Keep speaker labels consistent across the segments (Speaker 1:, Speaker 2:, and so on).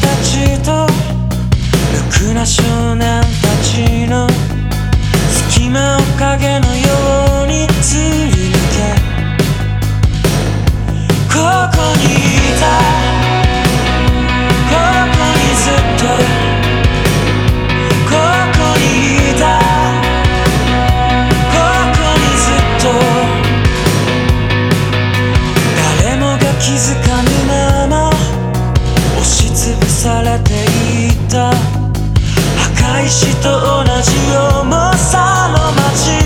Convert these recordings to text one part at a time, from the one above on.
Speaker 1: たちとろくな少年たちの隙間を影のように。されていた。墓石と同じ重さの街。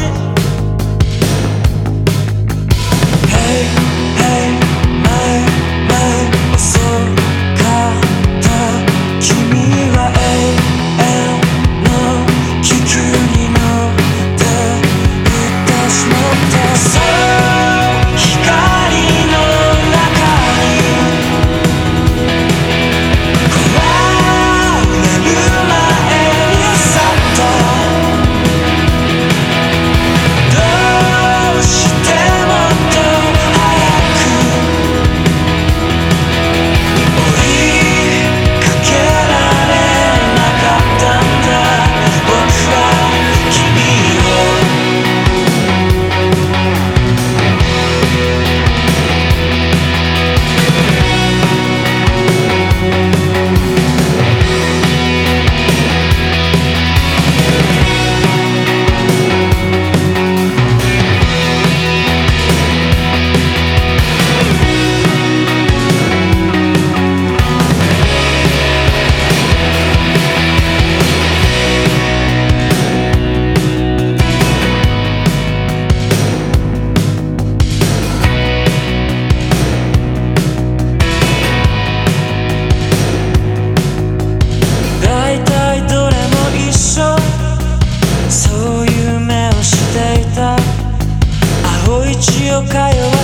Speaker 1: Kyle.